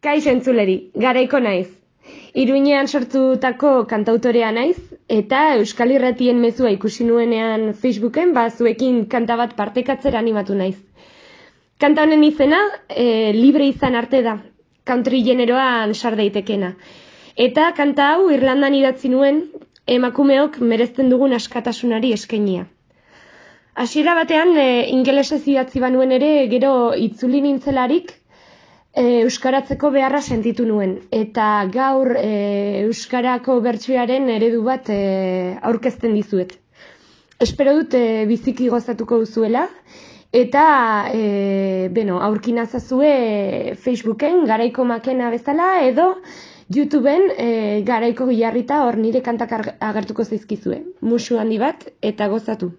Kaixo entzuleri, garaiko naiz. Iruinean sortutako kantautorea naiz, eta Euskal Irratien mezua ikusi nuenean Facebooken, ba, zuekin kanta bat partekatzera animatu naiz. Kanta honen izena, e, libre izan arte da, country generoan sar daitekena. Eta kanta hau Irlandan idatzi nuen, emakumeok merezten dugun askatasunari eskenia. Hasiera batean, e, ingelesez idatzi banuen ere, gero itzuli nintzelarik, e, euskaratzeko beharra sentitu nuen eta gaur e, euskarako bertsioaren eredu bat e, aurkezten dizuet. Espero dut e, biziki gozatuko duzuela eta e, beno, aurkin azazue Facebooken garaiko makena bezala edo YouTubeen e, garaiko gilarrita hor nire kantak agertuko zaizkizue. Musu handi bat eta gozatu.